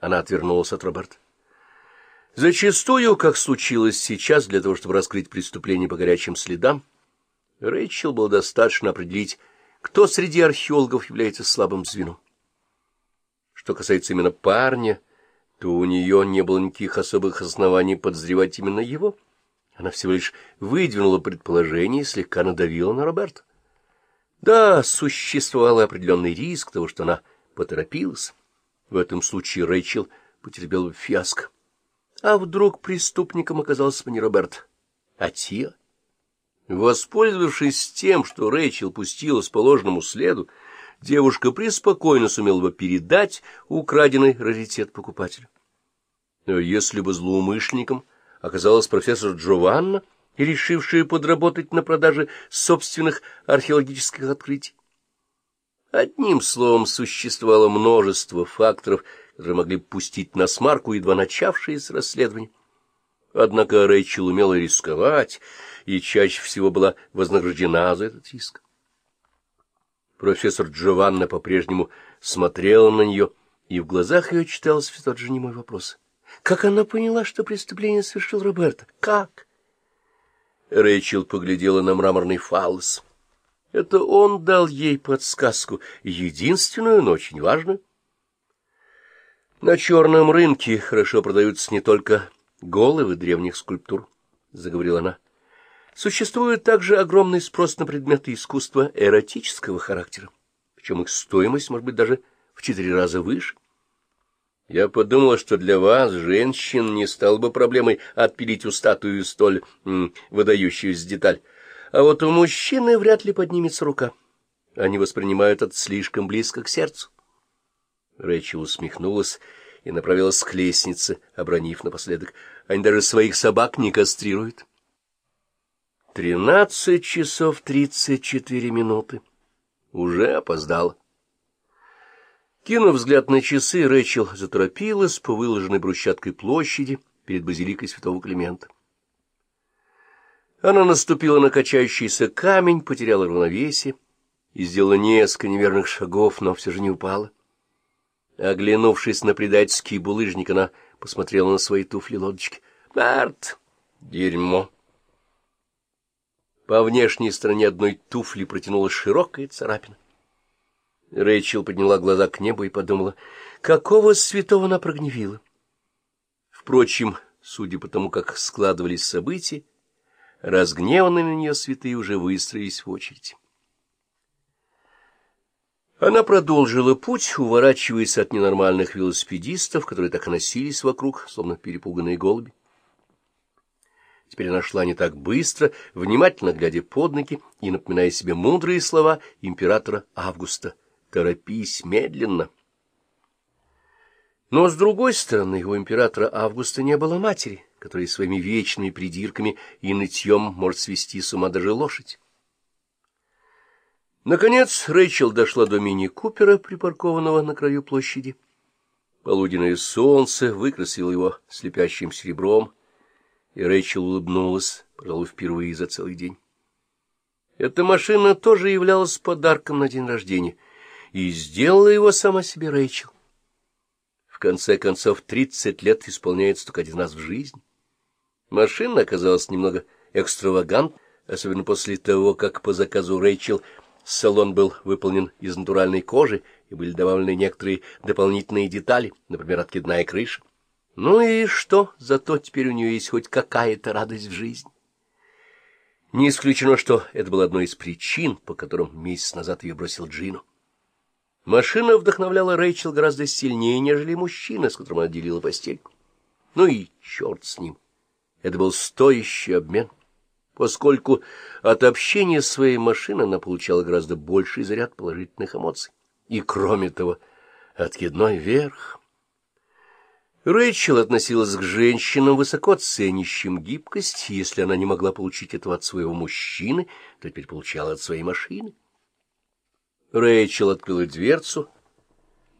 Она отвернулась от Роберта. Зачастую, как случилось сейчас, для того, чтобы раскрыть преступление по горячим следам, Рэйчел было достаточно определить, кто среди археологов является слабым звеном. Что касается именно парня, то у нее не было никаких особых оснований подозревать именно его. Она всего лишь выдвинула предположение и слегка надавила на Роберта. Да, существовал определенный риск того, что она поторопилась. В этом случае Рэйчел потерпела фиаско. А вдруг преступником оказался бы не Роберт, а Тия? Воспользовавшись тем, что Рэйчел пустилась по ложному следу, девушка преспокойно сумела бы передать украденный раритет покупателю. Но если бы злоумышленником оказалась профессор Джованна, решившая подработать на продаже собственных археологических открытий, Одним словом, существовало множество факторов, которые могли пустить на смарку едва начавшееся расследование. Однако Рэйчел умела рисковать и чаще всего была вознаграждена за этот риск. Профессор Джованна по-прежнему смотрела на нее, и в глазах ее читался тот же немой вопрос. Как она поняла, что преступление совершил Роберто? Как? Рэйчел поглядела на мраморный фаллос. Это он дал ей подсказку, единственную, но очень важную. На черном рынке хорошо продаются не только головы древних скульптур, — заговорила она. Существует также огромный спрос на предметы искусства эротического характера, причем их стоимость может быть даже в четыре раза выше. Я подумала, что для вас, женщин, не стало бы проблемой отпилить у статуи столь м, выдающуюся деталь. А вот у мужчины вряд ли поднимется рука. Они воспринимают это слишком близко к сердцу. Рэйчел усмехнулась и направилась к лестнице, обронив напоследок. Они даже своих собак не кастрируют. Тринадцать часов тридцать четыре минуты. Уже опоздала. Кинув взгляд на часы, Рэйчел заторопилась по выложенной брусчаткой площади перед базиликой святого Климента. Она наступила на качающийся камень, потеряла равновесие и сделала несколько неверных шагов, но все же не упала. Оглянувшись на предательский булыжник, она посмотрела на свои туфли-лодочки. «Март! Дерьмо!» По внешней стороне одной туфли протянулась широкая царапина. Рэйчел подняла глаза к небу и подумала, какого святого она прогневила. Впрочем, судя по тому, как складывались события, разгневанные на нее святые уже выстроились в очередь. Она продолжила путь, уворачиваясь от ненормальных велосипедистов, которые так носились вокруг, словно перепуганные голуби. Теперь она шла не так быстро, внимательно глядя под ноги и напоминая себе мудрые слова императора Августа «Торопись медленно». Но, с другой стороны, у императора Августа не было матери — который своими вечными придирками и нытьем может свести с ума даже лошадь. Наконец Рэйчел дошла до мини-купера, припаркованного на краю площади. Полуденное солнце выкрасило его слепящим серебром, и Рэйчел улыбнулась, пожалуй, впервые за целый день. Эта машина тоже являлась подарком на день рождения, и сделала его сама себе Рэйчел. В конце концов, тридцать лет исполняется только один раз в жизни. Машина оказалась немного экстравагант, особенно после того, как по заказу Рэйчел салон был выполнен из натуральной кожи и были добавлены некоторые дополнительные детали, например, откидная крыша. Ну и что, зато теперь у нее есть хоть какая-то радость в жизни. Не исключено, что это было одной из причин, по которым месяц назад ее бросил Джину. Машина вдохновляла Рэйчел гораздо сильнее, нежели мужчина, с которым она делила постель. Ну и черт с ним. Это был стоящий обмен, поскольку от общения с своей машиной она получала гораздо больший заряд положительных эмоций. И, кроме того, откидной верх. Рэйчел относилась к женщинам, высоко ценящим гибкость. Если она не могла получить этого от своего мужчины, то теперь получала от своей машины. Рэйчел открыла дверцу,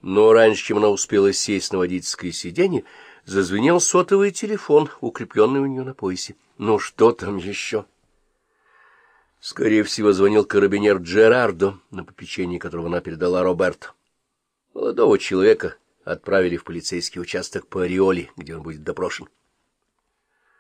но раньше, чем она успела сесть на водительское сиденье, Зазвенел сотовый телефон, укрепленный у нее на поясе. Ну, что там еще? Скорее всего, звонил карабинер Джерардо, на попечение которого она передала Роберто. Молодого человека, отправили в полицейский участок по Ореоле, где он будет допрошен.